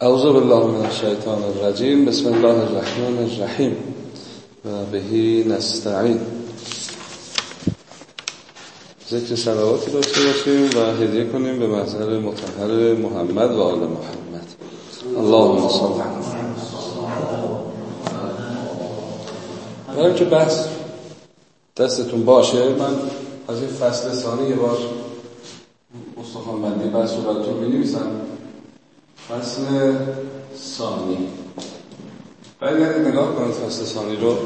اعوذ بالله من الشیطان الرجیم. بسم الله الرحمن الرحیم. و بهی نستعین. ذکر سلواتی داشته باشیم و هدیه کنیم به محضر مطهر محمد و آل محمد. اللهم صل برای که بحث دستتون باشه من از این فصل ثانی یه بار استخوان بندی بحث رو براتون می نویسم فصل ثانی. برگردید نگاه کنید فصل ثانی رو.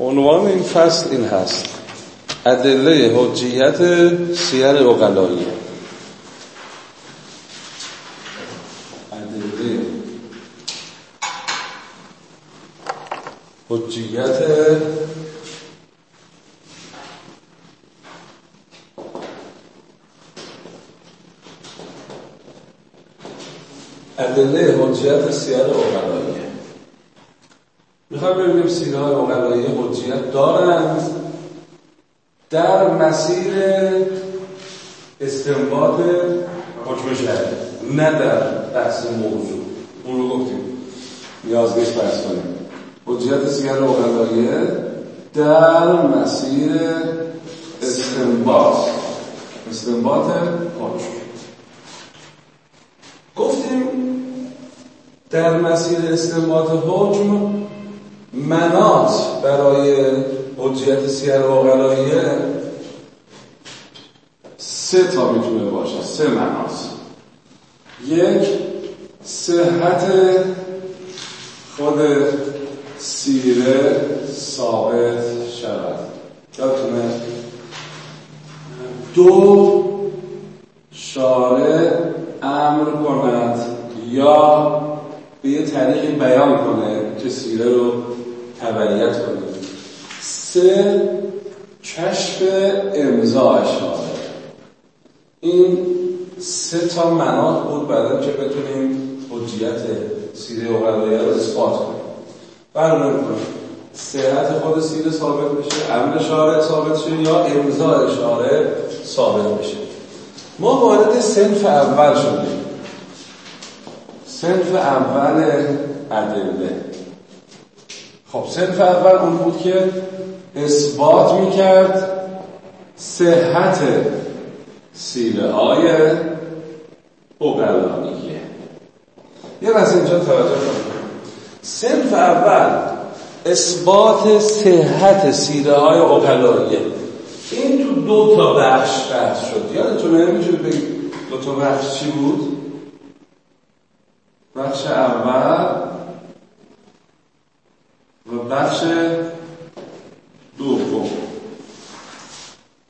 عنوان این فصل این هست. ادله حجیت سیر اقلایی. ادله حجیت ادله حجیت سیر اقلاییه می‌خوایم ببینیم سیره های اقلایی حجیت دارند در مسیر استنباط حکم شهری نه در بحث موضوع. اون رو گفتیم. نیازگش بحث کنیم. حجیت سیر اقلاییه در مسیر استنباط. استنباط حکم. گفتیم در مسیر استنباط حکم منات برای حجیت سیر واقعاییه سه تا می‌تونه باشه. سه منات یک صحت خود سیره ثابت شود. یادتونه؟ دو شارع امر کند یا به یه طریقی بیان کنه که سیره رو تبعیت کنه. سه کشف امضا اشاره این سه تا منات بود بعدا که بتونیم حجیت سیره اقلاییه رو اثبات کنیم. برنامه کنیم صحت خود سیره ثابت بشه امر شارع ثابت شه یا امضا اشاره ثابت بشه. ما وارد سنف اول شدیم. سنف اول ادله. خب سنف اول اون بود که اثبات می‌کرد صحت سیره های اقلانیه یه بس اینجا توجه کنید. سنف اول اثبات صحت سیره های اقلانیه این تو دو تا بخش بحث شد. یادتونه می‌تونید بگید دو تا بخش چی بود؟ بخش اول و بخش دوم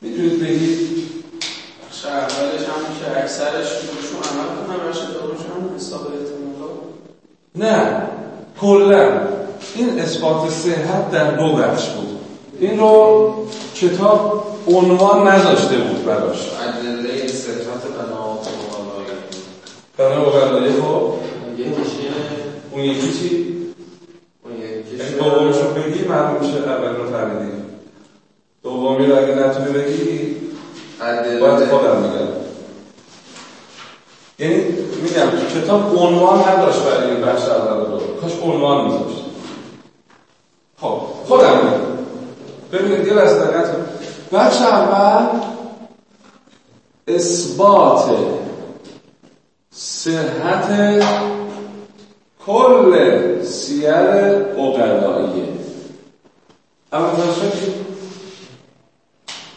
می‌تونید بگید بخش اولش هم که اکثرش روشون عمل کنن بخش دومش هم حساب احتمالات نه کلا اثبات صحت در دو بخش بود. این رو کتاب عنوان نذاشته بود براش. ادله صفت بنا بنا اقلایی خب؟ یکیشه اون یکی چی؟ اون یکیشه رو بگی معلوم میشه اول رو فهمیدی. دومی رو اگه نتونی بگی باید خودم میگم یعنی میگم کتاب عنوان نداشت برای این بخش اول رو. کاش عنوان میذاشت خب خودم میگم ببینید یه لحظه دقت کن. بخش اول اثبات صحت کل سیر اقلاییه اما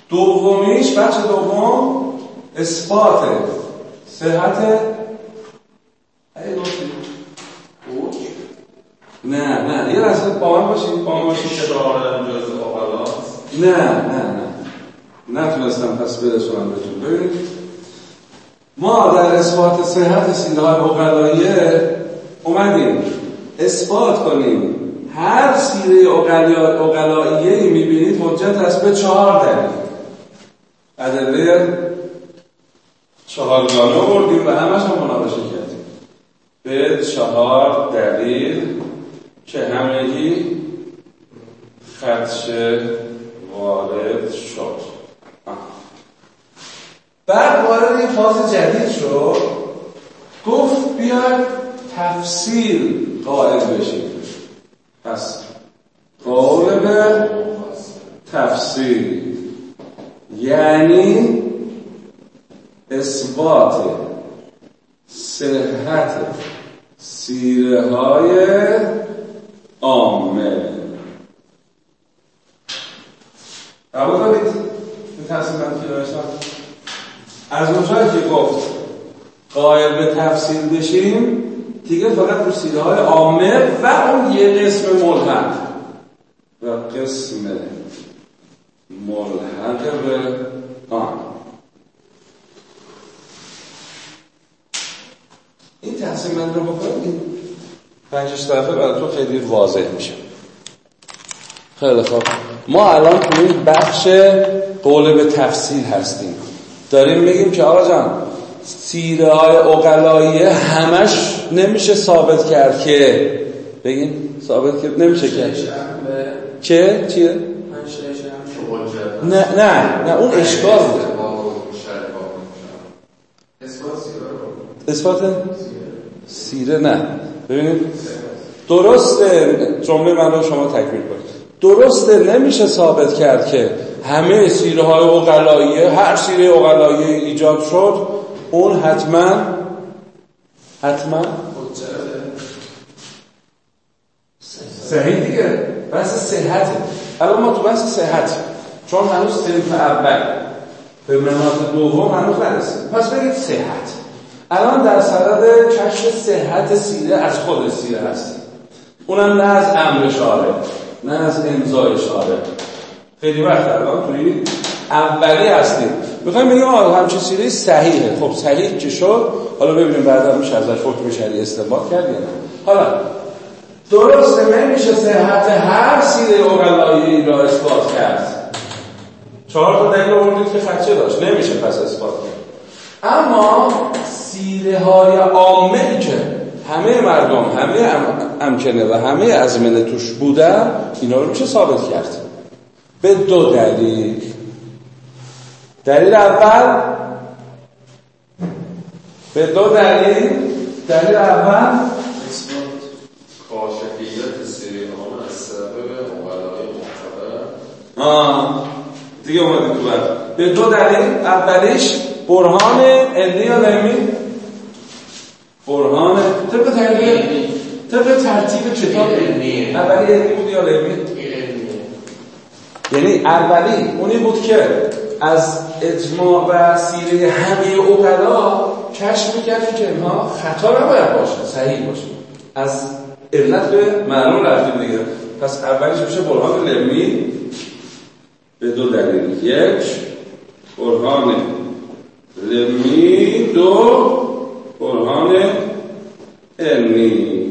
دومیش بخش دوم اثبات صحت نه نه یه لحظه با من باشید با من باشید نه نه نه. نتونستم پس برسونم بهتون. ببینید ما در اثبات صحت سیره های اقلاییه اومدیم اثبات کنیم. هر سیره اقلاییه می‌بینید حجت است به چهار دلیل ادله چهارگانه بردیم و همش هم مناقشه کردیم. به چهار دلیل که همگی خدش وارد شد. بعد وارد یه فاز جدید شد. گفت بیاید تفسیر قائل بشیم. پس قول به تفسیر یعنی اثبات صحت سیره های عامه. قبول دارید این تصمیم من که داشتم؟ از اونجایی که گفت قائل به تفسیر بشیم دیگه فقط رو سیره های عامه و اون یه قسم ملحق. و قسم ملحق به آن. این تقسیم من رو بکنم این پنجش طرفه برای تو خیلی واضح میشه. خیلی خوب. ما الان تو این بخش قول به تفسیر هستیم. داریم میگیم که آقا جان سیره های اقلایی همش نمیشه ثابت کرد که بگین ثابت کرد؟ نمیشه کرد که چیه؟ نه نه نه اون اشکال بود. اثبات سیره. نه. ببینید درسته جمله من رو شما تکمیل کنید. درسته نمیشه ثابت کرد که همه سیره های اقلاییه هر سیره اقلاییه ایجاد شد اون حتما حتما صحیح دیگه بحث صحته. الان ما تو بحث صحت چون هنوز صنف اول به مناط دوم هنوز نرسید پس بگید صحت. الان در صدد کشف صحت سیره از خود سیره هست اونم نه از امر شاره نه از امضای شاره خیلی وقت الان توی اولی هستیم. می‌خوایم بگیم آه همچه سیره صحیحه. خب صحیح که شد؟ حالا ببینیم بعدا میشه ازش حکم شریع استنباط کرد یا نه. حالا درسته نمیشه صحت هر سیره اقلایی را اثبات کرد. چهار تا دلیل آوردید که خدشه داشت. نمیشه پس اثبات کرد. اما سیره های عامه که همه مردم همه امکنه و همه ازمنه توش بودن اینا رو میشه ثابت کرد. به دو دلیل. دلیل اول به دو دلیل. دلیل اول کاشفیت سیره عامه از سبب اقلای معتبر آه دیگه اومدی تو بعد. به دو دلیل اولیش برهان علمی یا علمی برهان. طبق ترتیب طبق ترتیب کتاب علمیه. اولی علمی بود یا علمی یعنی اولی اونی بود که از اجماع و سیره همه اوقلا کشف می‌کردیم که اینها خطا نباید باشه صحیح باشه از علت به معلوم رفتیم دیگه. پس اولیش میشه برهان علمی به دو دلیل. یک برهان علمی دو برهان علمی.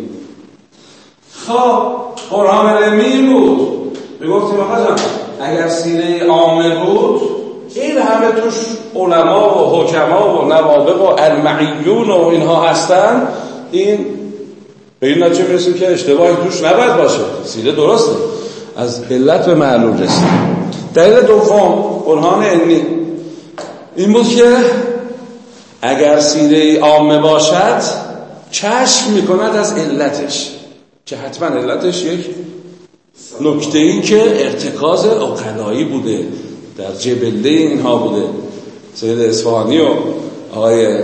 خب برهان این بود. می‌گفتیم آقا اگر سینه عامه بود این همه توش علما و حکما و نوابق و المعیون و اینها هستن این به این نتیجه می‌رسیم که اشتباهی توش نباید باشه. سیره درسته. از علت به معلوم رسیم. دلیل دوم برهان علمی. این بود که اگر سیره عامه باشد کشف می‌کند از علتش. که حتما علتش یک نکته ای که ارتکاز اقلایی بوده در جبله اینها بوده. سید اصفهانی و آقای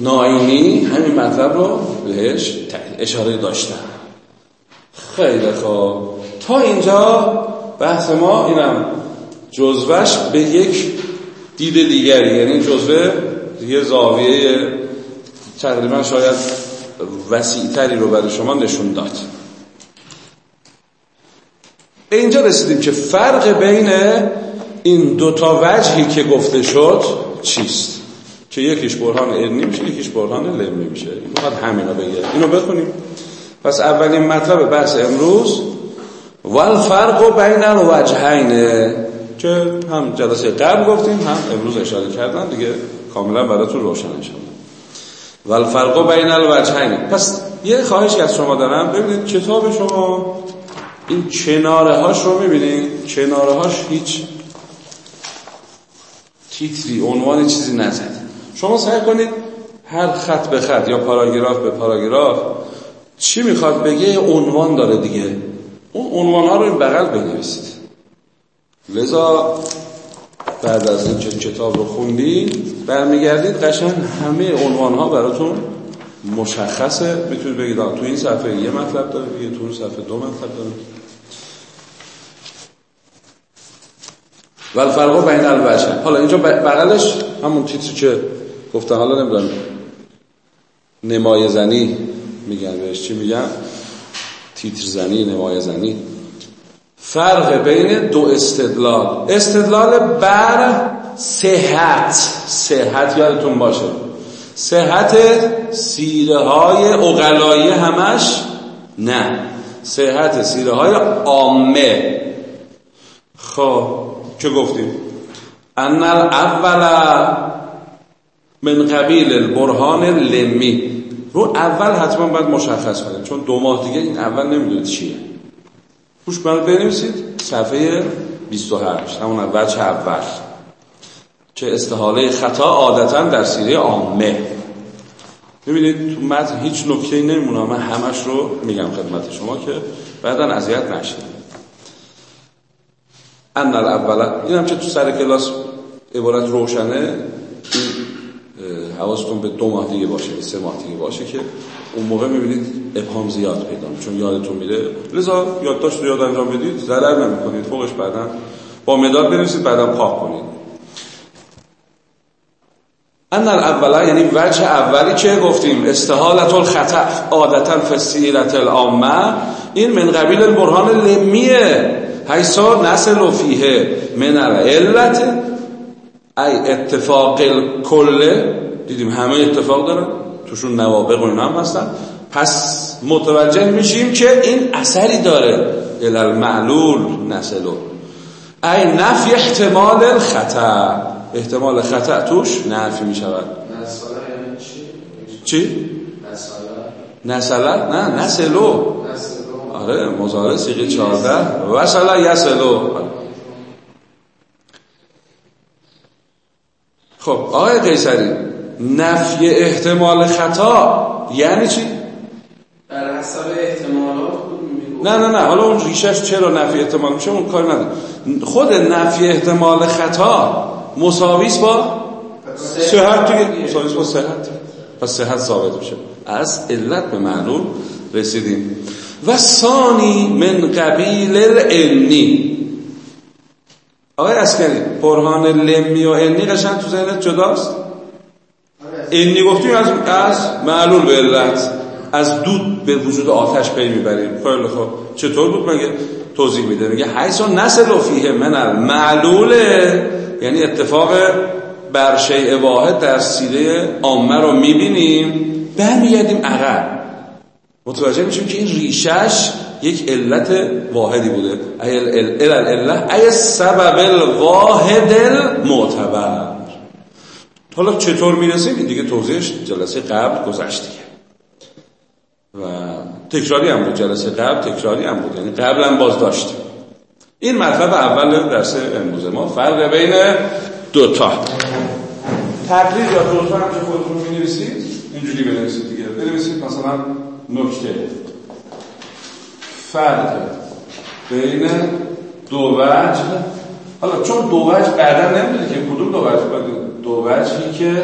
ناینی همین مطلب رو بهش اشاره داشتن. خیلی خوب. تا اینجا بحث ما اینم جزوش به یک دید دیگری یعنی جزوه یه زاویه تقریبا شاید وسیعتری رو برای شما نشون داد. اینجا رسیدیم که فرق بین این دوتا وجهی که گفته شد چیست؟ که یکیش برهان علمی میشه یکیش برهان علمی میشه فقط همینا بگه. اینو بخونیم. پس اولین مطلب بحث امروز والفرق بین الوجهین که هم جلسه قبل گفتیم هم امروز اشاره کردن دیگه کاملا براتون روشن انشاءالله والفرق بین الوجهین پس یه خواهش از شما دارم. ببینید کتاب شما این کناره هاش رو می‌بینید کناره هاش هیچ تیتری عنوان چیزی نزد. شما سعی کنید هر خط به خط یا پاراگراف به پاراگراف چی می‌خواد بگه عنوان داره دیگه. اون عنوان ها رو این بغل بنویسید. لذا بعد از این کتاب رو خوندید برمیگردید قشن همه عنوان ها براتون مشخصه. می‌تونید بگید تو این صفحه یه مطلب داره بگید تو صفحه دو مطلب داره. و الفرق بین الوجه حالا اینجا بغلش همون تیتری که گفتن حالا نمی‌دونم. نمای زنی میگن بهش. چی میگن؟ تیتر زنی نمای زنی فرق بین دو استدلال. استدلال بر صحت. صحت یادتون باشه. صحت سیره های اقلایی همش نه. صحت سیره های عامه. خب. چه گفتیم؟ ان الاول من قبیل البرهان لمی رو اول حتما باید مشخص کنیم چون دو ماه دیگه این اول نمی‌دونید چیه. خوش برای بنویسید صفحه 28 همون اول چه اول. چه استحاله خطا عادتا در سیره عامه. ببینید تو متن هیچ نکته نمیمونه من همش رو میگم خدمت شما که بعدا اذیت نشید. ان الاول این هم چه تو سر کلاس عبارت روشنه حواستون به دو ماه دیگه باشه به سه ماه دیگه باشه که اون موقع می‌بینید ابهام زیاد پیدا چون یادتون میره. لذا یادداشت رو یاد انجام بدید ضرر نمی‌کنید فوقش بعدا با مداد بنویسید بعدا پاک کنید. ان الاولا یعنی وجه اولی که گفتیم؟ استحالت الخطا عادتا فسیرت العامه این من قبیل البرهان لمیه. حیثا نسل فیه من العلت. ای اتفاق کله دیدیم همه اتفاق دارن توشون نوابق و هم هستن. پس متوجه میشیم که این اثری داره. المعلول نسلو. ای نفی احتمال الخطا احتمال خطا توش نفی می‌شود. یعنی چی؟ چی؟ نسلت نه نسلو. آره مزاره سیغی چارده وصله یسلو خب آقای قیصری نفی احتمال خطا یعنی چی؟ بر حسب احتمالات نه نه نه حالا اون ریشش چرا نفی احتمال میشه اون کار نداره. خود نفی احتمال خطا مساویس با صحت دیگه. مساویس با صحت پس صحت ثابت میشه. از علت به معلوم رسیدیم. و ثانی من قبیل الانی آقای اسکری پرهان لمی و انی قشن تو ذهنت جداست؟ انی گفتیم از از معلول به علت. از دود به وجود آتش پی می‌بریم. خیلی خوب. چطور بود مگه؟ توضیح میده. میگه حیث نسل فیه من معلوله یعنی اتفاق بر شیء واحد در سیره عامه رو می‌بینیم. برمیگردیم عقب. متوجه میشیم که این ریشش یک علت واحدی بوده. ای العله ای سبب الواحد المعتبر. حالا چطور می‌رسیم؟ این دیگه توضیحش جلسه قبل گذشت و تکراری هم بود جلسه قبل تکراری هم بود. یعنی قبل هم باز داشتیم این مطلب اول درس امروز ما. فرق بین دوتا تقریر یا دوتا هم که خودتون می نویسید اینجوری بنویسید دیگه. بنویسید مثلا نکته. فرق بین دو وجه حالا چون دو وجه بعدا نمیده که کدوم دو وجه دو وجهی که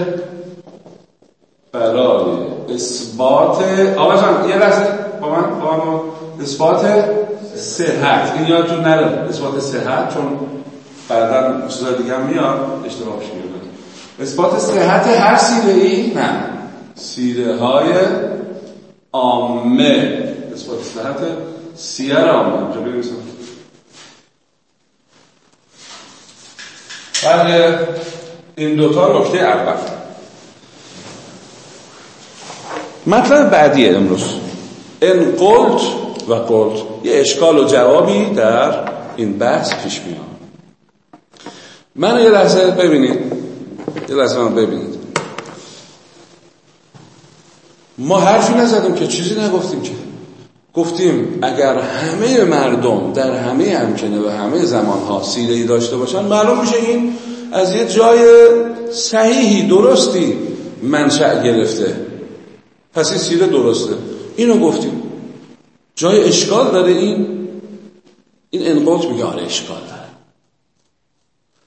برای اثبات آقا جان یه لحظه با من با من اثبات صحت. این یادتون نره اثبات صحت چون بعدا چیزای دیگه هم میاد اشتباه میشه اثبات صحت هر سیره ای نه. سیره های عامه اثبات صحت سیر عامه اینجا بنویسم فرق این دوتا نکته اول. مطلب بعدی امروز. ان قلت و قلت. یه اشکال و جوابی در این بحث پیش میاد. من یه لحظه ببینید. یه لحظه من ببینید. ما حرفی نزدیم که چیزی نگفتیم که. گفتیم اگر همه مردم در همه امکنه و همه زمانها سیره ای داشته باشن معلوم میشه این از یه جای صحیحی درستی منشأ گرفته. پس این سیره درسته. اینو گفتیم. جای اشکال داره این این انقاط میگه آره اشکال داره.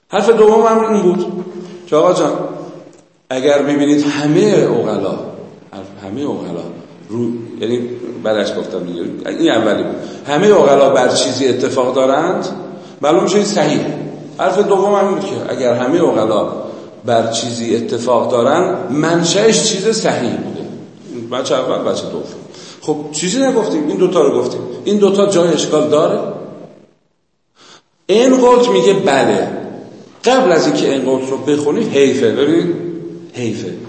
حرف دوم هم این بود که آقا جان اگر ببینید همه اوغلا همه اوغلا. رو یعنی برش گفتم دیگه. این اولی بود. همه اوغلا بر چیزی اتفاق دارند؟ معلوم میشه صحیح. حرف دوم هم بود که اگر همه اوغلا بر چیزی اتفاق دارن منشأش چیز صحیح بوده. بچه اول بچه دوم. خب چیزی نگفتیم. این دوتا رو گفتیم. این دوتا جای اشکال داره؟ این قلت میگه بله. قبل از اینکه این قلت رو بخونی حیفه. ببین؟ حیفه.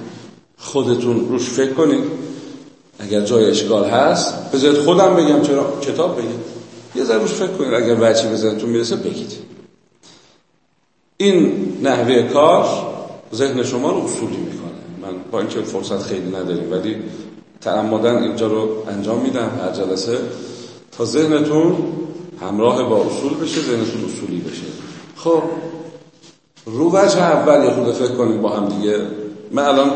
خودتون روش فکر کنید. اگر جای اشکال هست بذارید خودم بگم چرا کتاب بگم یه ذره روش فکر کنید. اگر بچی بذارتون می‌رسه بگید. این نحوه کار ذهن شما رو اصولی می‌کنه. من با اینکه فرصت خیلی نداریم ولی تعمدن اینجا رو انجام میدم هر جلسه. تا ذهنتون همراه با اصول بشه ذهنتون اصولی بشه. خب رو وجه اول یه خود فکر کنیم با هم دیگه. من الان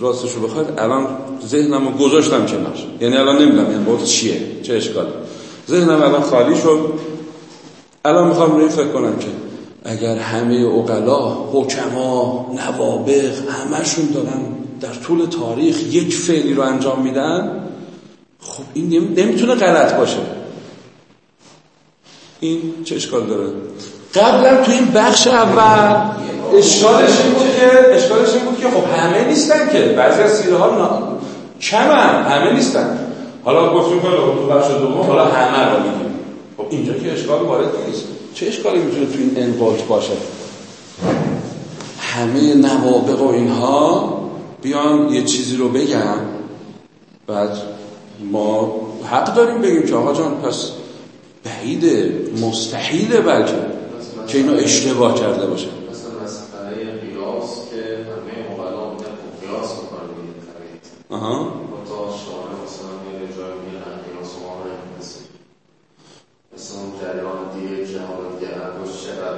راستش رو بخواید الان ذهنم رو گذاشتم کنار. یعنی الان نمی‌دونم یعنی باید چیه چه اشکالی. ذهنم الان خالی شد. الان می‌خوام روی فکر کنم که اگر همه اقلا حکما نوابق همشون دارن در طول تاریخ یک فعلی رو انجام میدن خب این نمی‌تونه غلط باشه. این چه اشکال داره؟ قبلا تو این بخش اول. اشکالش این بود که اشکالش این بود که خب همه نیستن که. بعضی از سیره ها نا... کمن همه نیستن. حالا گفتیم که تو بخش دوم حالا همه رو میگیم خب اینجا که اشکال وارد نیست. چه اشکالی می‌تونه تو این انوالت باشه؟ همه نوابق و اینها بیان یه چیزی رو بگم بعد ما حق داریم بگیم که آقا جان پس بعیده مستحیله بلکه. که اینو اشتباه کرده باشه. مثلا مسئله قیاس که همه مقلا میگن قیاس می‌کنن دیگه آها. تا شما مثلا میره جای میره قیاس ما مثلا جریان دیگه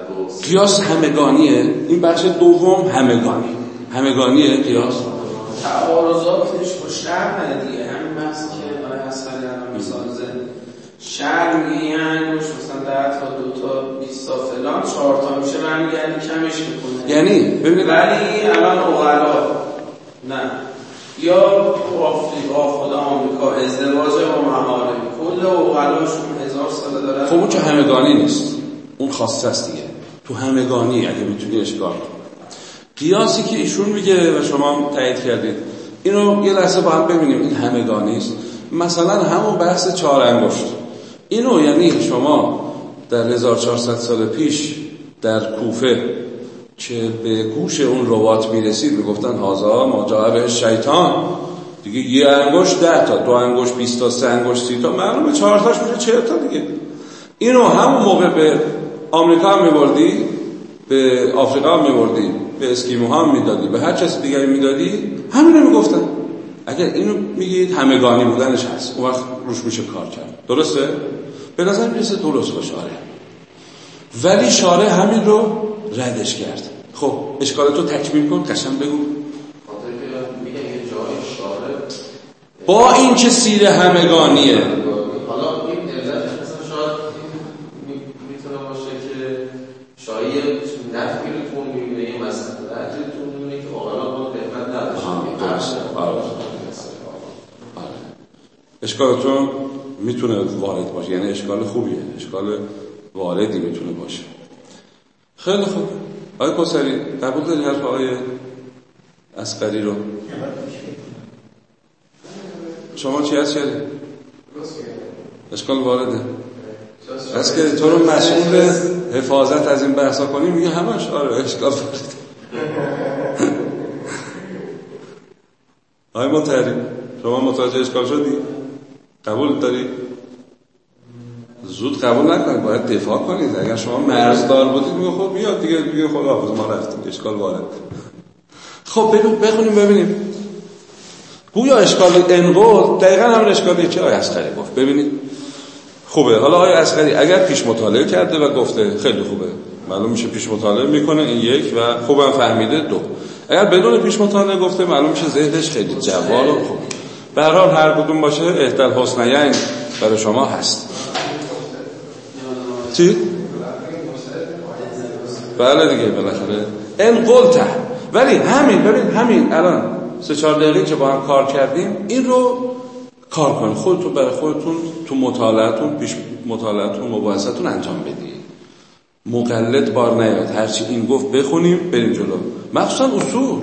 دو قیاس همگانیه. این بخش دوم همگانی. همگانیه قیاس. تعارضاتش با شرع دیگه بحثی که برای اصلی الان مثال زد شرع میگه یه انگوش مثلا ده تا دو تا 20 تا فلان چهار تا میشه برمیگردی کمش می‌کنه. یعنی؟ ببینید ولی الان اغلا نه. یا آفریقا خدا آمریکا ازدواج با محارم کل اغلاشون هزار ساله داره خب اون که همگانی نیست. اون خاصه است دیگه. تو همگانی اگه می‌تونی اشکال قیاسی که ایشون میگه و شما تایید کردید. اینو یه لحظه با هم ببینیم. این همگانی است. مثلا همون بحث چهار انگشت اینو یعنی شما در 1400 سال پیش در کوفه که به گوش اون روات می‌رسید می‌گفتن هازا ما به شیطان. دیگه یه انگشت ده تا دو انگشت 20 تا سه انگشت سی تا معلومه چهار تاش میشه 40 تا دیگه. اینو همون موقع به آمریکا هم میبردی به آفریقا هم میبردی به اسکیمو هم می‌دادی به هر کسی دیگری می‌دادی همینو می‌گفتن. اگر اینو میگید همگانی بودنش هست. اون وقت روش میشه کار کرد. درسته؟ به نظر می‌رسه درست باشه. آره. ولی شارع همین رو ردش کرد. خب اشکال تو تکمیل کن قشنگ بگو. با این که سیر همگانیه حالا این علت مثلا شاید این می- می‌تونه باشه که شاید یه نفی رو تو می‌بینه یه مسئله تو می‌بینه که آقا با قیمت نداشته آها، یه درسته. حرف آره. مثلا. آره. اشکالتون می‌تونه وارد باشه. یعنی اشکال خوبیه. اشکال واردی می‌تونه باشه. خیلی خوب. آقای کسری قبول داری حرف آقای اسقری رو. شما چی هست شدی؟ اشکال وارده. از که تو رو مسئول حفاظت از این بحثا کنی میگه همش آره اشکال وارده. آقای متحری شما متوجه اشکال شدی؟ قبول داری؟ زود قبول نکنید باید دفاع کنید اگر شما مرزدار بودید میگه خب بیاد دیگه دیگه خدا ما رفتیم اشکال وارد خب بخونیم ببینیم. گویا اشکال انقل دقیقا همون اشکالی که آقای اسقری گفت. ببینید. خوبه. حالا آقای اسقری اگر پیش مطالعه کرده و گفته خیلی خوبه. معلوم میشه پیش مطالعه می‌کنه این یک و خوبم فهمیده دو. اگر بدون پیش مطالعه گفته معلوم میشه ذهنش خیلی جوال و خوب به هر حال هر کدوم باشه احتل حسنیین برای شما هست. چی؟ بله دیگه بالاخره. ان قلته ولی همین ببین همین الان سه چهار دقیقه که با هم کار کردیم این رو کار کنید خودتون برای خودتون تو مطالعتون پیش مطالعتون مباحثتون انجام بدید. مقلد بار نیاد. هرچی این گفت بخونیم بریم جلو. مخصوصا اصول.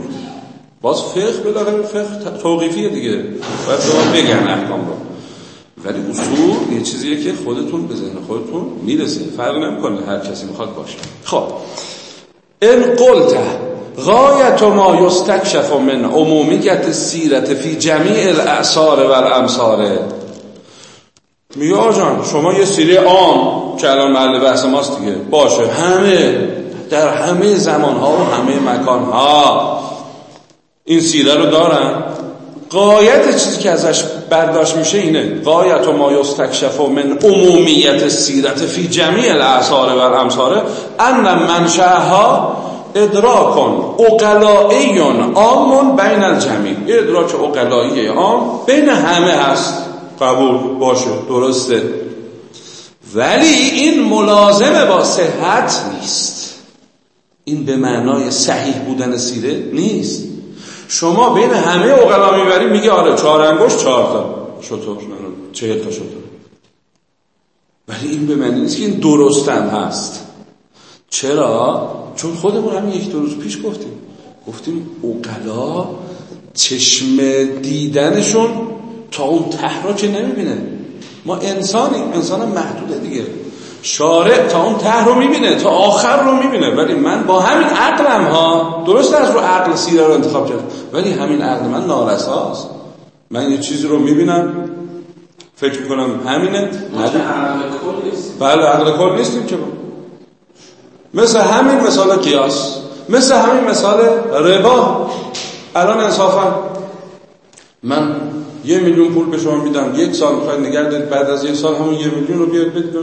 باز فقه بالاخره فقه توقیفیه دیگه. باید به بگن احکام رو. ولی اصول یه چیزیه که خودتون به ذهن خودتون می‌رسه. فرق نمی‌کنه. هر کسی می‌خواد باشه. خب. ان قلت غایت ما یستکشف من عمومیت سیرت فی جمیع الاعصار و الامصار میگه آجان شما یه سیره عام که الان محل بحث ماست دیگه. باشه. همه در همه زمان ها و همه مکان ها این سیره رو دارن. قایت چیزی که ازش برداشت میشه اینه. قایت و ما یستکشف من عمومیت سیرت فی جمیع الاعصار و الامصار ان منشأها ادراکون اقلائیون آمون بین الجمیع. ادراک اقلایی عام. بین همه هست. قبول. باشه. درسته. ولی این ملازمه با صحت نیست. این به معنای صحیح بودن سیره نیست. شما بین همه اقلا می‌بری میگه آره چهار انگوش چهار تا. شطور. چهل تا شطور. ولی این به معنی نیست که این درستم هست. چرا؟ چون خودمون همین یک دو روز پیش گفتیم. گفتیم اوقلا چشم دیدنشون تا اون ته نمی‌بینه. ما انسانیم انسان محدوده دیگه. شارع تا اون ته رو می‌بینه تا آخر رو می‌بینه. ولی من با همین عقلم ها درست از رو عقل سیره رو انتخاب کردم. ولی همین عقل من نارساست. من یه چیزی رو می‌بینم. فکر می‌کنم همینه. بله عقل کل نیستیم که. مثل همین مثال قیاس. مثل همین مثال ربا. الان انصافا من یه میلیون پول به شما میدم. یک سال می‌خواید نگه بعد از یک سال همون یه میلیون رو بیارید بدید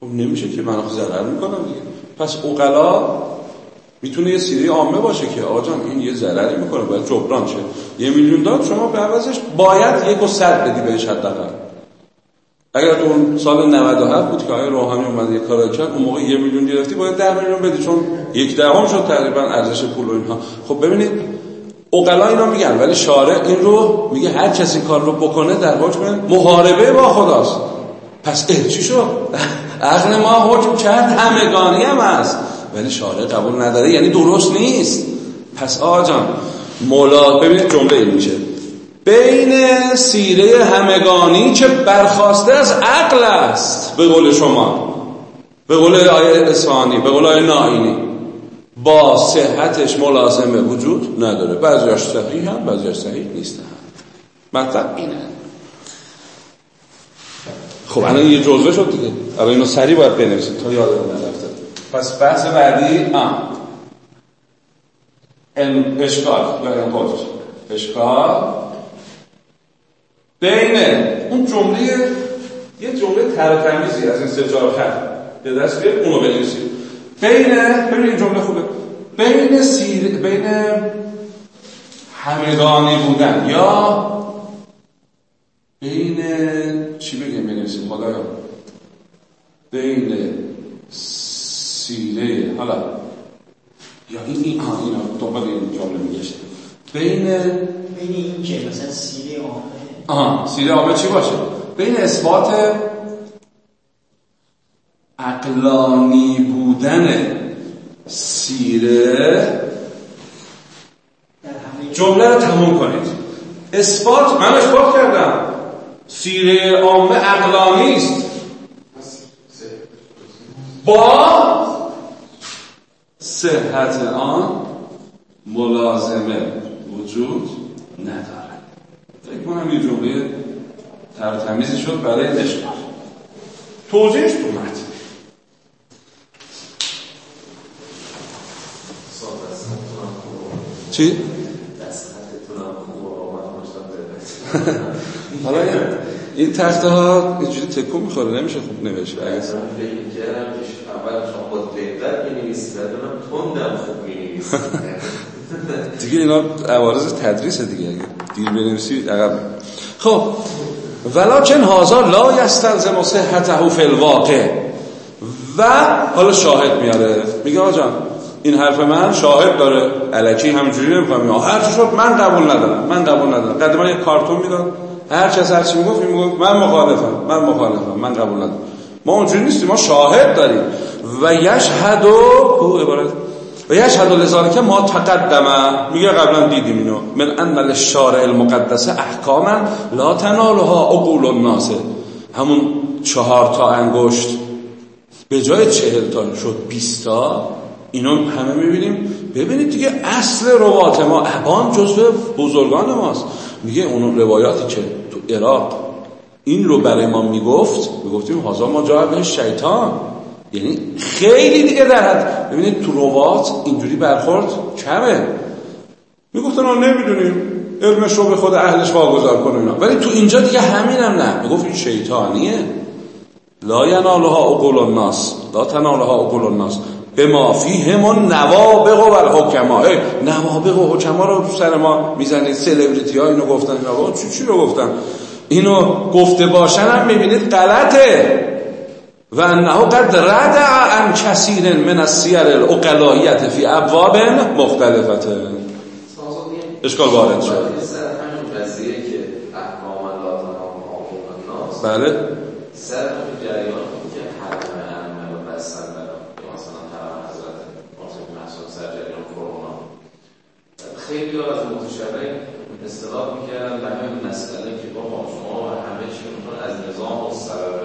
خب نمیشه که من ضرر می‌کنم دیگه. پس اوقلا می‌تونه یه سیری عامه باشه که آقا این یه ضرری می‌کنه باید جبران شه. یه میلیون داد شما به عوضش باید یک و صد بدی بهش حداقل. اگر اون سال 97 بود که آقای روحانی اومد یه کار کرد اون موقع یه میلیون گرفتی باید 10 میلیون بدی چون یک دهم شد تقریبا ارزش پول و اینها. خب ببینید اوقلا اینا میگن ولی شارع این رو میگه هر کسی کار رو بکنه در حکم محاربه با خداست. پس اه چی شد؟ عقل ما حکم کرد همگانی هم هست. ولی شارع قبول نداره یعنی درست نیست. پس آقا جان مولا ببینید جمله این میشه. بین سیره همگانی که برخواسته از عقل است؟ به قول شما. به قول آیه اسفانی به قول آیه ناینی با صحتش ملازمه وجود نداره. بعضیش صحیح هم بعضیش صحیح نیست هم. مطلب اینه. خب الان یه جزوه شد دیگه. الان اینو سریع باید بنویسید تا یادمون نرفته پس بحث بعدی آم اشکال یا انقاض اشکال بین اون جمله یه جمله ترتمیزی از این سه چهار خط. به دست بیاد اونو بنویسید بین این جمله خوبه. بین سیر بین همگانی بودن یا بین چی بگیم بنویسید خدایا بین سیره حالا یا این این ها اینا دنبال این جمله میگشت بین بین این که مثلا سیره عامه آها سیره عامه چی باشه؟ بین اثبات عقلانی بودن سیره جمله رو تموم کنید. اثبات من اثبات کردم. سیره عامه عقلانی است. با صحت آن ملازمه وجود ندارد. فکر کنم یه جمله ترتمیزی شد برای اشکال توضیحش تو متن چی؟ حالا این این تخته ها اینجوری تکون می‌خوره نمیشه خوب نوشت. اگه فکر کردم که اول خود دارم تندم خوب بنویسید دیگه اینا عوارض تدریس دیگه. اگه دیر بنویسی عقب. خب. ولکن هازا لا یستلزم صحته فی الواقع. و حالا شاهد میاره. میگه آجان این حرف من شاهد داره. الکی همجوری نمی‌فهمی هر چی شد من قبول ندارم. من قبول ندارم. قدما یه کارتون می‌داد. هر کس هر چی می‌گفت می‌گفت من مخالفم من مخالفم من قبول ندارم. ما اونجوری نیستیم ما شاهد داریم. و یشهد و عبارت و یشهد لذالک ما تقدمه میگه قبلا دیدیم اینو. من ان الشارع المقدس احکاما لا تنالها عقول الناس. همون چهار تا انگشت به جای چهل تا شد 20 تا اینو همه می‌بینیم. ببینید دیگه اصل روات ما ابان جزو بزرگان ماست. میگه اون روایاتی که تو عراق این رو برای ما می‌گفت می‌گفتیم حاضر ما جا بهش شیطان. یعنی خیلی دیگه در حد ببینید تو روات اینجوری برخورد کمه. می‌گفتن ما نمی‌دونیم. علمش رو به خود اهلش واگذار کنه اینا. ولی تو اینجا دیگه همینم نه. می‌گفت این شیطانیه. لا ینالها عقول الناس. لا تنالها عقول الناس. به ما فیهم و نوابق و الحکما. نوابق و حکما رو تو سر ما می‌زنید. سلبریتی ها اینو گفتن. اینا چی چی رو گفتن؟ اینو گفته باشن هم می‌بینید غلطه. و انه قد ردع عن کثیر من السیر الاقلاییت فی ابواب مختلفت اشکال وارد شد. بله. سر جریان که حرم عمل و بستن برام مثلا حرم حضرت محسن محسن سر جریان کرونا خیلی از متشرع اصطلاح می‌کردن به همین مسئله که با شما همه چی میتون از نظام و سبب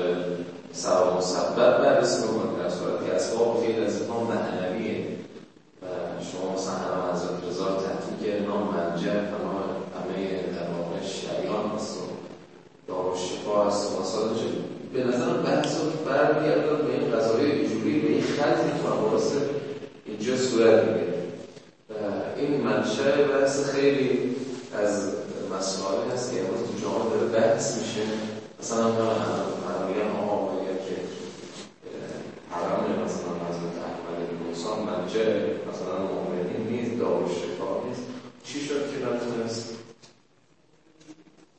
سبب و مسبب بررسی بکنید در صورتی اسباب خیلی از اینها معنویه و شما مثلا حرم حضرت رضا تحقیق نام منجع فنا همه در واقع شریان هست و دار و شفا هست و مسائل به نظرم بحث رو برمیگردن به این قضایای اینجوری به این خطی که خلاصه اینجا صورت می‌گیره. منشأ بحث خیلی از مسائل هست که امروز تو جامعه داره بحث میشه. مثلا میگم آقا اگر که حرم مثلا حضرت احمد بن موسی منجع مثلا مؤمنین نیست دار شفا نیست چی شد که نتونست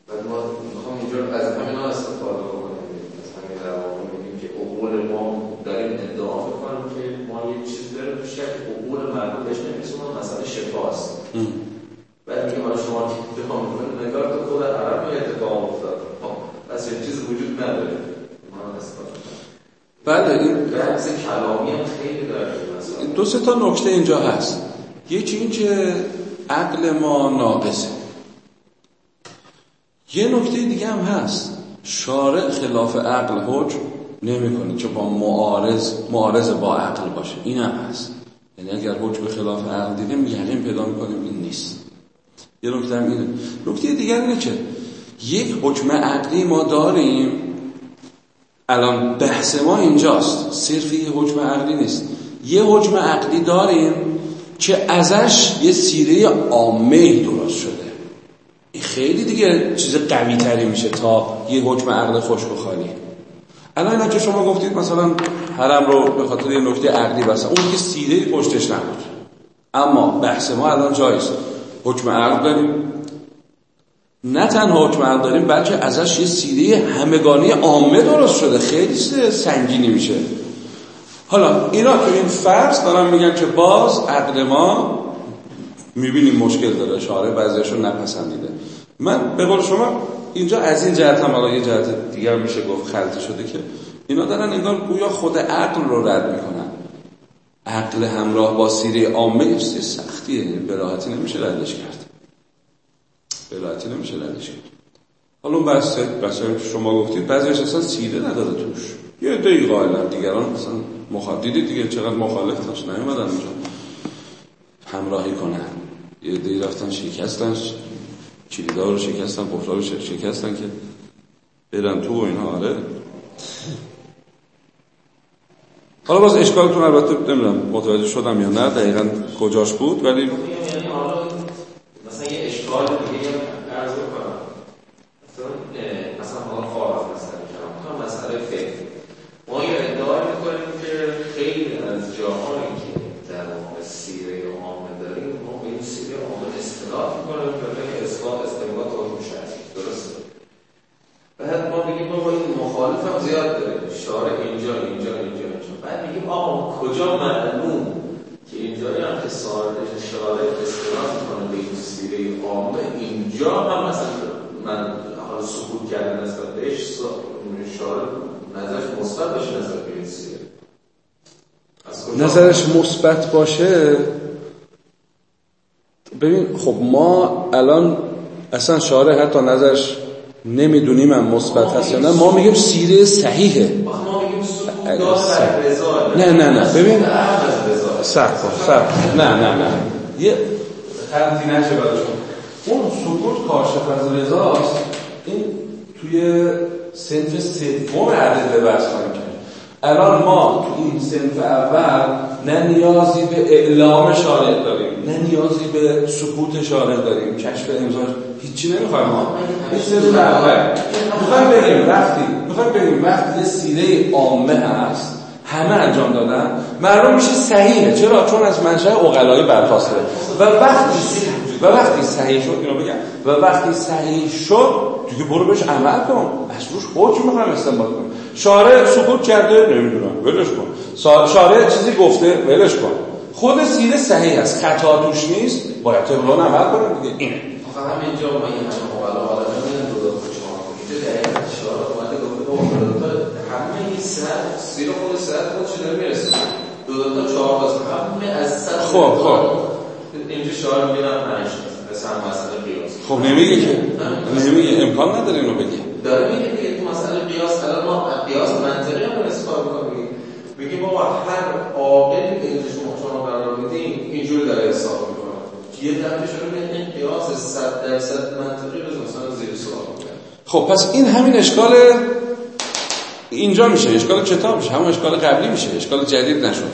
و ما می‌خوام اینجا از همین ها استفاده کنیم از همین در واقع میگیم که عقول ما داریم ادعا می‌کنیم که ما یه چیز داریم تو شکل عقول مردم بهش نمیسونم مثلا شفاست بعد میگه حالا شما که بخوام می‌کنید نگاه تو خود عرب می اتفاق افتاد پس یه چیز وجود نداره ما استفاده بله این بحث کلامی هم خیلی داره دو سه تا نکته اینجا هست. یکی این که عقل ما ناقصه. یه نکته دیگه هم هست. شارع خلاف عقل حکم نمی‌کنه که با معارض معارض با عقل باشه. این هم هست. یعنی اگر حکم خلاف عقل دیدیم یقین پیدا می‌کنیم این نیست. یه نکته هم اینه. نکته دیگر اینه که یک حکم عقلی ما داریم. الان بحث ما اینجاست. صرف یه حکم عقلی نیست. یه حکم عقلی داریم که ازش یه سیره عامه درست شده. این خیلی دیگه چیز قوی تری میشه تا یه حکم عقل خوش بخوانی الان اینا که شما گفتید مثلا حرم رو به خاطر یه نکته عقلی بستن اون که سیره پشتش نبود اما بحث ما الان جایست حکم عقل داریم. نه تنها حکم عقل داریم بلکه ازش یه سیره همگانی عامه درست شده. خیلی سنگینی میشه. حالا اینا تو این فرض دارن میگن که باز عقل ما می‌بینیم مشکل داره شارع بعضیشو نپسندیده. من به قول شما اینجا از این جهت هم یه جهت دیگر میشه گفت خلطی شده که اینا دارن انگار گویا خود عقل رو رد می‌کنن. عقل همراه با سیره عامه سختیه به راحتی نمیشه ردش کرد. به راحتی نمیشه ردش کرد. حالا اون بحث بحث شما گفتید بعضیش اصلا سیره نداره توش. یه دقیقه قائلن دیگران مثلا مخالف دیگه چقدر مخالف داشت نیومدن اونجا همراهی کنن. یه دی رفتن شکستن کلیدا رو شکستن قفلا رو شکستن که برن تو و اینها آره. حالا باز اشکالتون البته نمی‌دونم متوجه شدم یا نه دقیقا کجاش بود ولی مثلا یه اشکال دیگه مخالف هم زیاد داره. شعار اینجا اینجا اینجا اینجا. بعد میگیم آقا کجا معلوم که اینجا هم که شعار استناد می‌کنه به این سیره عامه اینجا هم مثلا من حال سکوت کردن نسبت بهش شعار نظرش مثبت باشه نظر به این سیره. نظرش مثبت باشه؟ ببین خب ما الان اصلا شاره حتی نظرش نمی‌دونیم هم مثبت هست یا نه. ما میگیم سیره صحیحه. نه نه نه. ببین سر کن سر. نه نه نه. یه خطی نشه براشون اون سکوت کاشف از رضاست این توی سنف سوم عدد بحث کرد. الان ما تو این سنف اول نه نیازی به اعلام شارع داریم نه نیازی به سکوت شارع داریم کشف امضا هیچی نمی‌خوایم ما. این سنف اول می‌خوایم بریم وقتی می‌خوایم بریم. وقتی یه سیره عامه هست. همه انجام دادن. معلوم میشه صحیحه. چرا؟ چون از منشأ عقلایی برخواسته. و وقتی و وقتی صحیح شد اینو بگم. و وقتی صحیح شد دیگه برو بهش عمل کن. از روش حکم می‌خوام استنباط کن شارع سکوت کرده نمی‌دونم ولش کن. شارع چیزی گفته ولش کن. خود سیره صحیح است. خطا توش نیست. باید طبق اون عمل کنیم دیگه. اینه. آخه همینجا ما این همه مقاله دو دو شما اینجا دقیقا اشاره اومده گفته با دو همه این سر سیر خود سر خود چه داره می‌رسه؟ دو دو تا چهار تا. همه از سر خب، خب. اینجا پنج مسئله قیاس خب نمیگه که. نمیگه. امکان نداره اینو بگی داره میگه. تو مسئله قیاس الان ما قیاس منطقی هم داره کار می‌کنیم؟ میگه بابا هر عاقلی که اینجا شما شما قرار بدین اینجوری داره حساب می‌کنه. یه دفعه شروع می‌کنه این قیاس 100 درصد منطقی رو مثلا زیر سوال می‌بره. خب پس این همین اشکال اینجا میشه. اشکال کتاب میشه. همون اشکال قبلی میشه. اشکال جدید نشد.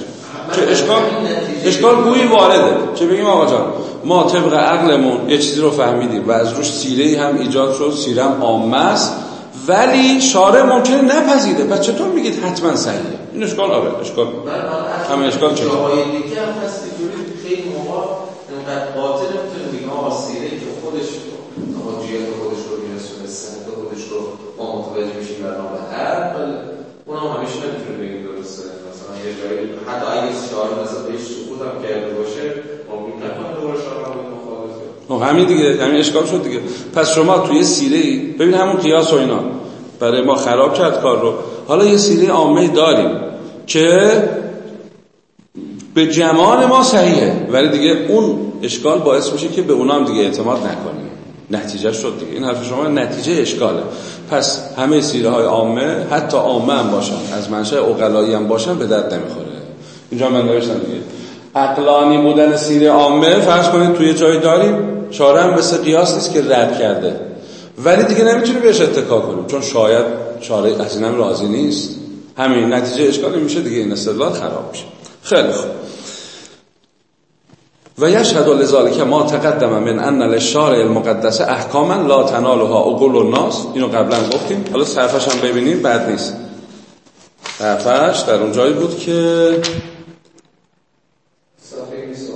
چه اشکال؟ اشکال گویی وارده. چه بگیم آقا جان؟ ما طبق عقلمون یه چیزی رو فهمیدیم و از روش سیره هم ایجاد شد. سیره هم عامه است. ولی شارع ممکنه نپذیره. پس چطور میگید حتما صحیحه؟ این اشکال آره اشکال. همه اشکال اینجوری. خیلی قاطع نمی‌تونه بگه که خودش رو رو عقل اونم همیشه نمی‌تونه بگیم درسته. مثلا یه جایی حتی اگه شعار مثلا بهش سکوت هم کرده باشه ممکن نکنه دوباره شعار هم بگه مخالفه خب همین دیگه همین اشکال شد دیگه. پس شما توی سیره ببین همون قیاس و اینا برای ما خراب کرد کار رو. حالا یه سیره عامه داریم که به جمال ما صحیحه ولی دیگه اون اشکال باعث میشه که به اونا دیگه اعتماد نکنیم. نتیجه شد دیگه. این حرف شما نتیجه اشکاله. پس همه سیره های عامه حتی عامه هم باشن. از منشأ عقلایی هم باشن به درد نمی‌خوره. اینجا من نوشتم دیگه. عقلانی بودن سیره عامه فرض کنید توی جای داریم. چاره هم مثل قیاس نیست که رد کرده. ولی دیگه نمی‌تونیم بهش اتکا کنیم چون شاید چاره از اینم راضی نیست. همین نتیجه اشکال میشه دیگه این استدلال خراب میشه. خیلی خوب. و یشهد لذالک ما تقدم من ان للشارع المقدس احکاما لا تنالها عقول الناس. اینو قبلا گفتیم. حالا صرفش هم ببینیم بعد نیست. صرفش در اون جایی بود که صفحه 20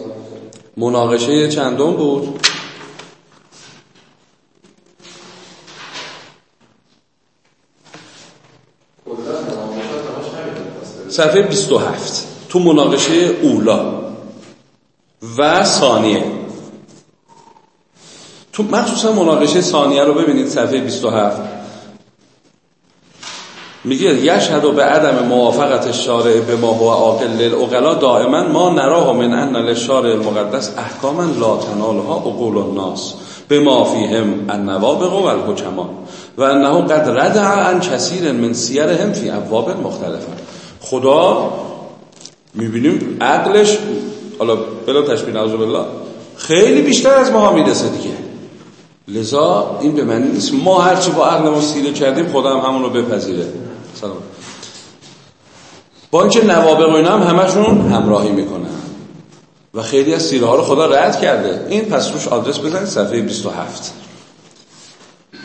مناقشه چندم بود کلا تمامش همش همین هست صفحه 27 تو مناقشه اولا. و ثانیه. تو مخصوصا مناقشه ثانیه رو ببینید صفحه 27 میگه یشهد به عدم موافقت الشارع به ما هو عاقل للعقلا دائما ما نراه من ان للشارع المقدس احکاما لا تنالها عقول الناس. بما فيهم النوابغ والحكما و انه قد ردع عن كثير من سیرهم فی ابواب مختلفه خدا می‌بینیم عقلش حالا بلا تشبیه نعوذ بالله خیلی بیشتر از ماها می‌رسه دیگه. لذا این به معنی نیست. ما هرچی با عقلمون سیره کردیم خدا هم همون رو بپذیره. سلام. با اینکه نوابق و هم همشون همراهی می‌کنن. و خیلی از سیره ها رو خدا رد کرده. این پس روش آدرس بزنید صفحه 27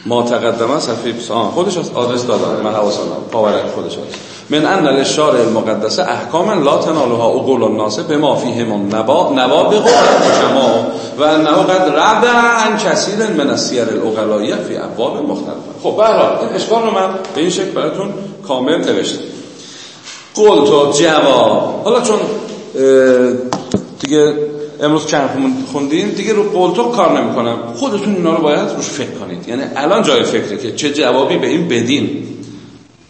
ما تقدمه صفحه 20 آه خودش از آدرس دادم. من حواسم پاورک خودش هست. من ان للشارع المقدس احکاما لا تنالها عقول الناس بما فيهم النبا نوابغ والحكما و انه قد رد عن كثير من السير العقلائيه في ابواب مختلفه خب به هر این اشکال رو من به این شکل براتون کامل نوشتم. و جواب. حالا چون دیگه امروز کمپمون خوندیم دیگه رو قلتو کار نمی‌کنم. خودتون اینا رو باید روش فکر کنید. یعنی الان جای فکره که چه جوابی به این بدین.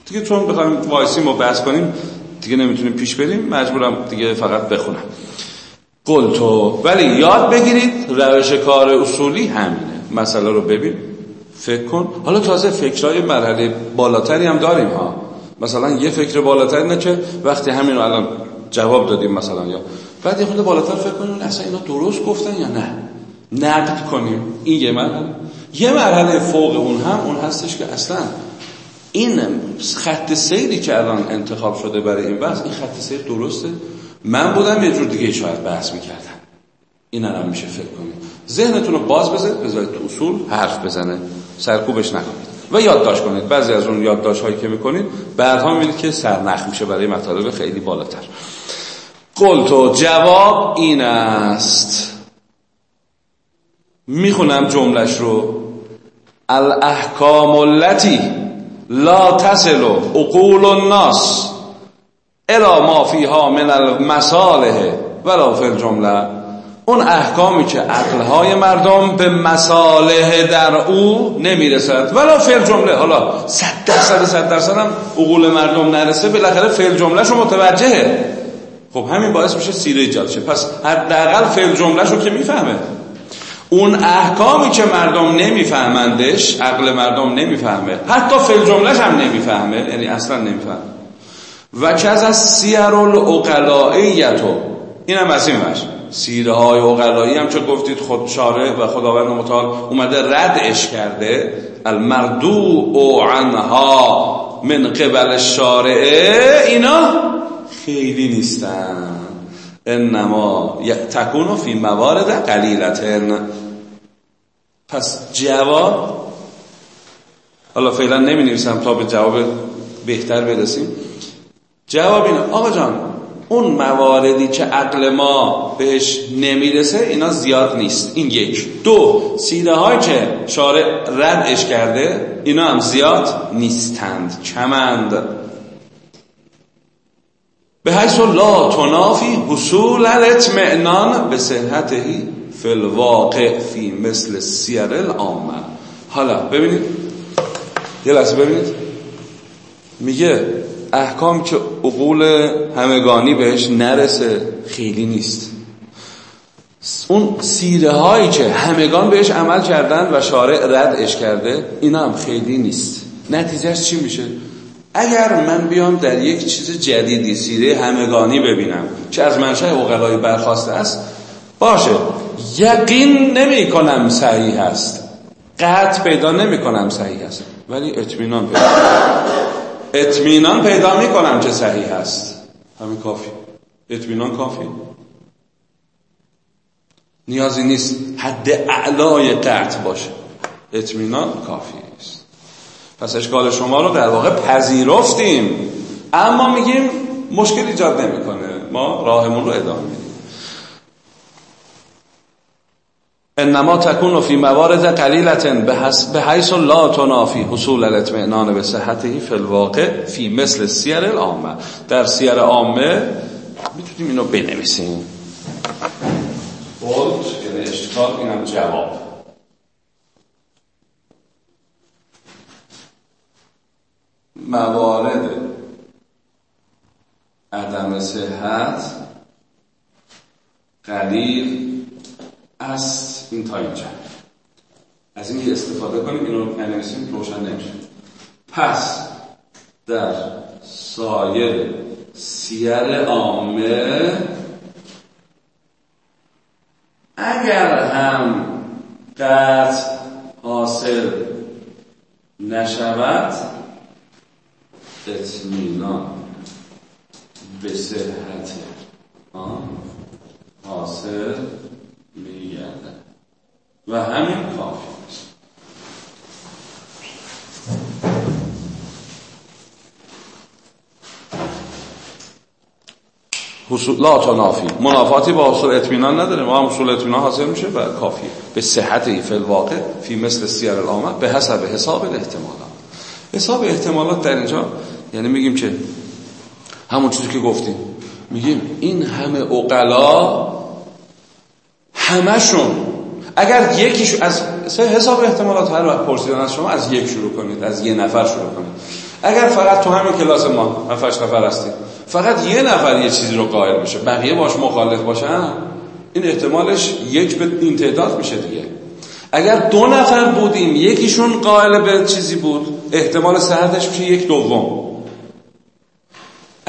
دیگه چون بخوایم وایسیم و بحث کنیم دیگه نمی‌تونیم پیش بریم مجبورم دیگه فقط بخونم. قلتو ولی یاد بگیرید روش کار اصولی همینه. مسئله رو ببین فکر کن. حالا تازه فکرهای مرحله بالاتری هم داریم ها. مثلا یه فکر بالاتری نه که وقتی همین رو الان جواب دادیم مثلا یا بعد یه خود بالاتر فکر کنیم اصلا اینا درست گفتن یا نه. نقد کنیم. این یه مرحله. یه مرحله فوق اون هم اون هستش که اصلا این خط سیری که الان انتخاب شده برای این بحث این خط سیر درسته؟ من بودم یه جور دیگه شاید بحث می‌کردم. این هم میشه فکر کنید ذهنتون رو باز بذارید بذارید تو اصول حرف بزنه. سرکوبش نکنید. و یادداشت کنید. بعضی از اون یادداشت هایی که می‌کنید بعدها می‌بینید که سرنخ میشه برای مطالب خیلی بالاتر. قلتو جواب این است. می‌خونم جملش رو. الاحکام التي لا تصل عقول الناس الى ما فيها من المصالح ولا فی الجمله. اون احکامی که عقلهای مردم به مصالح در او نمی‌رسد. ولا فعل جمله حالا صد درصد صد درصد هم عقول مردم نرسه بالاخره فعل جمله شو متوجهه. خب همین باعث میشه سیره ایجاد شه. پس حداقل فعل جمله شو که می‌فهمه. اون احکامی که مردم نمیفهمندش عقل مردم نمی‌فهمه. حتی فعل جملهش هم نمی‌فهمه یعنی اصلا نمی‌فهمه. و کز از سیر العقلائیتو این هم از این سیره های اقلایی هم چه گفتید خود شارع و خداوند متعال اومده ردش کرده. المردوع عنها من قبل شارعه اینا خیلی نیستن. انما تکونو فی موارد قلیلتن. پس جواب حالا فعلا نمی نویسم تا به جواب بهتر برسیم. جواب اینه آقا جان اون مواردی که عقل ما بهش نمی‌رسه اینا زیاد نیست. این یک. دو سیده های که شارع ردش کرده اینا هم زیاد نیستند. کمند. به حیث لا تنافی حصول الاطمئنان به صحتهی فی الواقع فی مثل سیر العامه. حالا ببینید. یه لحظه ببینید. میگه احکام که عقول همگانی بهش نرسه خیلی نیست. اون سیره هایی که همگان بهش عمل کردن و شارع ردش کرده اینا هم خیلی نیست. نتیجهش چی میشه؟ اگر من بیام در یک چیز جدیدی سیره همگانی ببینم که از منشأ اقلایی برخواسته است باشه. یقین نمی کنم صحیح هست. قطع پیدا نمی کنم صحیح هست. ولی اطمینان پیدا اطمینان پیدا می‌کنم که صحیح هست. همین کافی. اطمینان کافی؟ نیازی نیست. حد اعلای قطع باشه. اطمینان کافی پس اشکال شما رو در واقع پذیرفتیم. اما میگیم مشکل ایجاد نمی‌کنه. ما راهمون رو ادامه میدیم. انما تکون فی موارد قلیلتن به حیث لا تنافی حصول الاطمئنان به صحته فی الواقع فی مثل سیر العامه. در سیر عامه می‌تونیم اینو بنویسیم. بود یعنی اشتکال اینم جواب. موارد عدم صحت قلیل است این تا اینجا. از این استفاده کنیم این رو ننویسیم روشن نمیشه. پس در سایر سیر عامه اگر هم قطع حاصل نشود اطمینان به صحت حاصل میگردن. و همین کافی است. حصول لا تنافی منافاتی با حصول اطمینان نداره ما هم حصول اطمینان حاصل میشه و کافی. به صحت فی الواقع فی مثل سیر الامه به حسب حساب الاحتمالات حساب احتمالات در اینجا یعنی میگیم که همون چیزی که گفتیم. میگیم این همه اقلا همشون اگر یکیش از حساب احتمالات هر وقت پرسیدن از شما از یک شروع کنید از یه نفر شروع کنید. اگر فقط تو همین کلاس ما هفتش نفر هستید فقط یه نفر یه چیزی رو قائل بشه بقیه باش مخالف باشن این احتمالش یک به این تعداد میشه دیگه. اگر دو نفر بودیم یکیشون قائل به چیزی بود احتمال صحتش میشه یک دوم.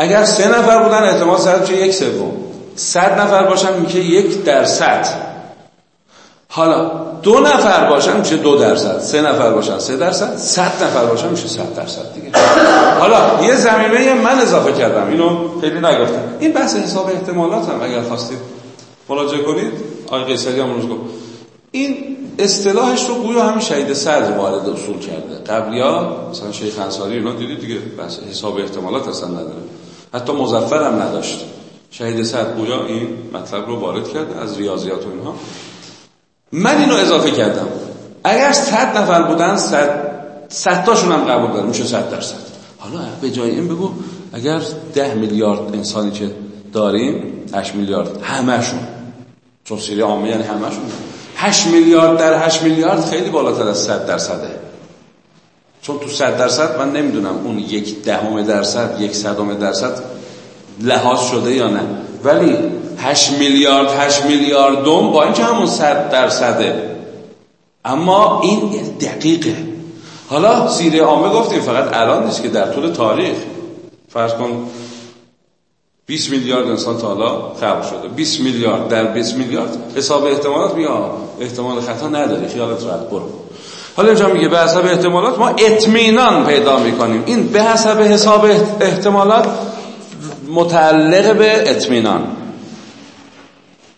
اگر سه نفر بودن احتمال صحت میشه یک سوم. صد نفر باشن میشه یک درصد. حالا دو نفر باشن میشه دو درصد. سه نفر باشن سه درصد. صد نفر باشن میشه صد درصد دیگه. حالا یه زمینه من اضافه کردم. اینو خیلی نگفتم. این بحث حساب احتمالات هم اگر خواستید مراجعه کنید. آقای قیصری هم گفت. این اصطلاحش رو گویا همین شهید صدر وارد اصول کرده. قبلیا مثلا شیخ انصاری اینا دیدید دیگه بحث حساب احتمالات اصلا نداره. حتی مزفر هم نداشت. شهید صدر گویا این مطلب رو وارد کرده از ریاضیات و اینها. من اینو اضافه کردم. اگر صد نفر بودن صد صد تاشون هم قبول داره میشه صد درصد. حالا به جای این بگو اگر ده میلیارد انسانی که داریم 8 میلیارد همشون چون سیری عامه یعنی همشون 8 میلیارد در 8 میلیارد خیلی بالاتر از 100 درصده. چون تو 100 درصد من نمی‌دونم اون یک دهم درصد یک صدم درصد لحاظ شده یا نه. ولی 8 میلیارد 8 میلیارد دوم با اینکه همون 100 درصده. اما این دقیقه. حالا سیره عامه گفتیم فقط الان نیست که در طول تاریخ. فرض کن 20 میلیارد انسان تا حالا خلق شده. 20 میلیارد در 20 میلیارد حساب احتمالات بیا. احتمال خطا نداری. خیالت راحت. برو. حالا اینجا میگه به حساب احتمالات ما اطمینان پیدا می‌کنیم. این به حساب حساب احتمالات متعلق به اطمینان.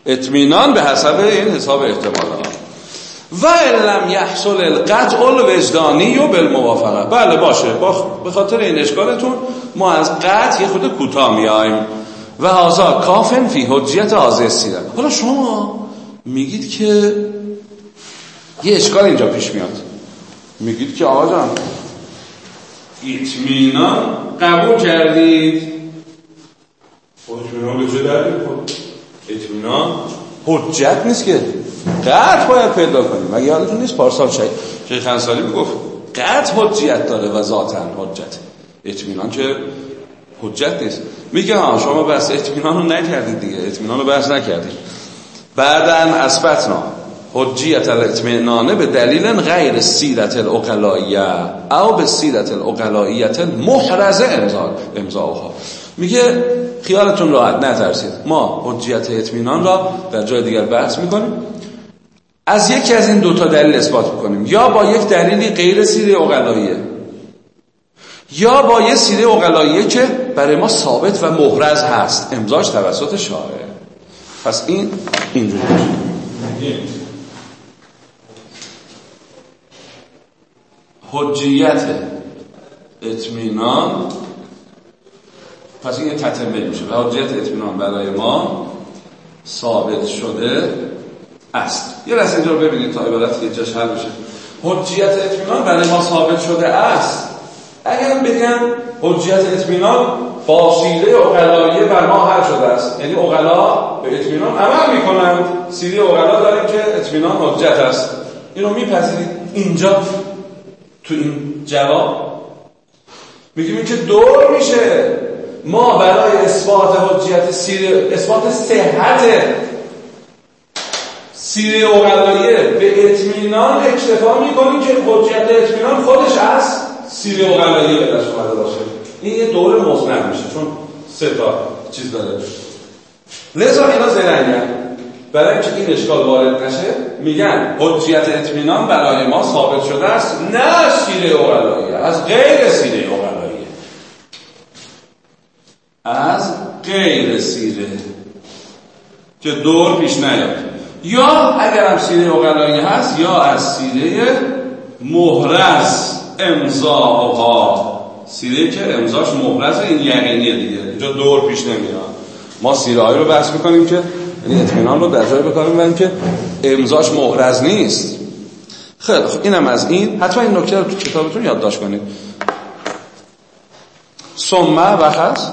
اطمینان به حسب این حساب احتمالات. و لم یحصل القطع الوجدانی و بالموافقه. بله باشه. به خاطر این اشکالتون ما از قطع یه خود کوتاه میایم. و هازا کافن فی حجیت آزه سیرن حالا شما میگید که یه اشکال اینجا پیش میاد. میگید که آقا جان. اطمینان قبول کردید؟ اطمینان به چه دردی اطمینان؟ حجت نیست که. قطع باید پیدا کنیم. مگه یادتون نیست پارسال شاید شیخ انصاری می‌گفت قطع حجیت داره و ذاتا حجت. اطمینان که حجت نیست. میگه ها شما بس اطمینان رو نکردید دیگه. اطمینان رو بحث نکردید. بعدا اثبتنا. حجیت الاطمینانه به دلیل غیر سیرت الاقلائیه او به سیرت الاقلائیت محرزه امضا امضاها. میگه خیالتون راحت نترسید. ما حجیت اطمینان را در جای دیگر بحث می‌کنیم. از یکی از این دوتا دلیل اثبات می‌کنیم. یا با یک دلیلی غیر سیره اقلاییه یا با یه سیره اقلاییه که برای ما ثابت و محرز هست. امضاش توسط شاعر. پس این اینجوری حجیت اطمینان. پس این تتمه میشه و حجیت اطمینان برای ما ثابت شده است. یه لحظه اینجا رو ببینید تا عبارت که جاش حل بشه. حجیت اطمینان برای ما ثابت شده است. اگر بگم حجیت اطمینان با سیره اقلاییه بر ما حل شده است. یعنی اقلا به اطمینان عمل می‌کنند. سیره اقلا داریم که اطمینان حجت است. اینو میپذیرید. اینجا تو این جواب؟ میگیم که دور میشه. ما برای اثبات حجیت سیره اثبات صحت سیره اقلاییه به اطمینان اکتفا می‌کنیم که حجیت اطمینان خودش از سیره اقلاییه به دست اومده باشه. این یه دور مزمن میشه چون سه تا چیز داره. لذا اینا زرنگن. برای اینکه این اشکال وارد نشه میگن حجیت اطمینان برای ما ثابت شده است نه سیره اقلاییه از غیر سیره اقلاییه از غیر سیره که دور پیش نیاد. یا اگر هم سیره اقلایی هست یا از سیره محرز امضاها سیره که امضاش محرز این یقینیه دیگه اینجا دور پیش نمیاد. ما سیره رو بحث می‌کنیم که یعنی اطمینان رو در جای بکنیم که امضاش محرز نیست. خیلی خب اینم از این. حتما این نکته رو تو کتابتون یادداشت کنید. ثم و هست.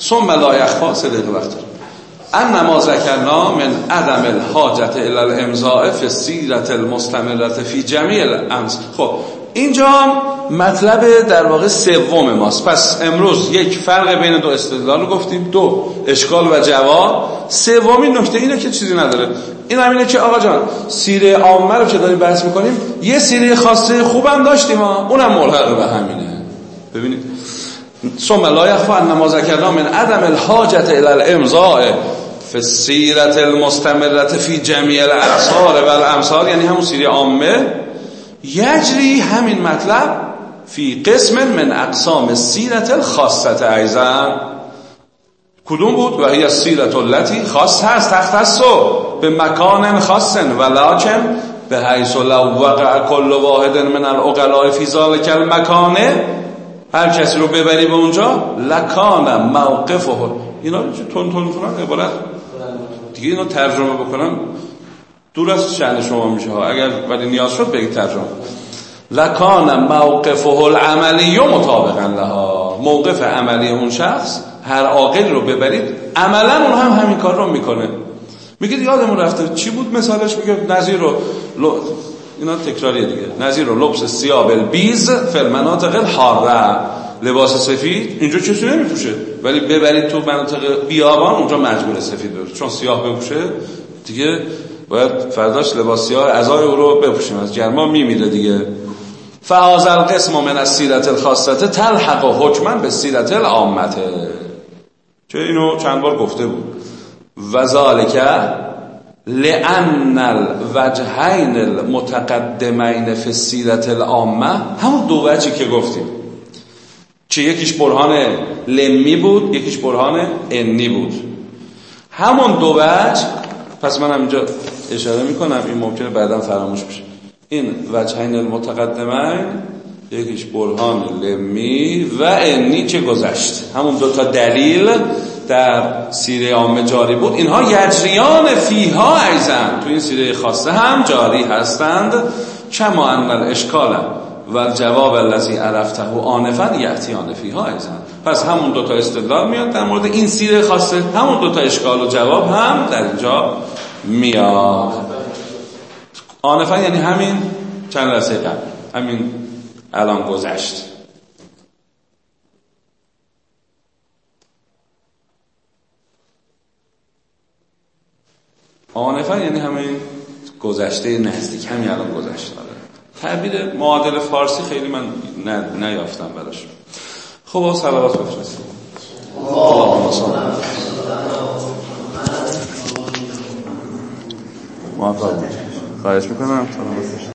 ثم لا یخفا دقیقه وقت ان ما ذکرنا من عدم الحاجت الى الامضاء فی سیرت المستمرت فی جمیع الامس خب اینجا مطلب در واقع سوم ماست. پس امروز یک فرق بین دو استدلال رو گفتیم دو اشکال و جواب. سومین نکته اینه که چیزی نداره. این هم اینه که آقا جان سیره عامه رو که داریم بحث می‌کنیم یه سیره خاصه خوبم داشتیم ها. اونم ملحق به همینه. ببینید. ثم لا يخفى ان ما من عدم الحاجه الى الامضاء في السیرت المستمرة فی جمیع الاعصار و یعنی همون سیره عامه. یجری همین مطلب فی قسم من اقسام سیرت الخاصت ایزن کدوم بود؟ و هی سیرت التي خاص هست تختص به مکان خاص ولکن به حیث لو وقع کل واحد من الاقلاء فی ذلک المکان هر کسی رو ببری به اونجا لکان موقفه. اینا تون تون کنن عبارت. دیگه اینو ترجمه بکنم. دور از شأن شما میشه ها. اگر ولی نیاز شد بگید ترجمه لکان موقفه العملی مطابقا لها. موقف عملی اون شخص هر عاقل رو ببرید. عملا اون هم همین کار رو می‌کنه. میگید یادمون رفته چی بود مثالش؟ میگه نظیر رو اینا تکراریه دیگه. نظیر رو لبس سیاب البیز فل مناطق الحاره. لباس سفید. اینجا چیزی نمیپوشه. ولی ببرید تو مناطق بیابان اونجا مجبور سفید بپوشه چون سیاه بپوشه دیگه باید فرداش لباس سیاه ازای او رو بپوشیم. از گرما میمیره دیگه. فهذا القسم من السیرت الخاصه تلحق حکما به سیرت العامته چه اینو چند بار گفته بود. و ذالک لان الوجهین المتقدمین فی السیرت العامه همون دو وجهی که گفتیم. چه یکیش برهان لمی بود یکیش برهان انی بود. همون دو وجه پس من اینجا اشاره می‌کنم این ممکنه بعدا فراموش بشه. این وجهین المتقدمین یکیش برهان لمی و انی که گذشت. همون دو تا دلیل در سیره عامه جاری بود. اینها یجریان فیها ایزن. تو این سیره خاصه هم جاری هستند. کما ان الاشکال و جواب الذی عرفته آنفا یاتیان فیها ایزن. پس همون دو تا استدلال میاد در مورد این سیره خاصه. همون دو تا اشکال و جواب هم در اینجا میاد. آنفا یعنی همین چند لحظه قبل. همین الان گذشت. آنفا یعنی همین گذشته نزدیک. همین الان گذشت. داره تعبیر معادل فارسی خیلی من نیافتم براش. خب سلامات بفرستیم اللهم صل موفق خواهش می‌کنم.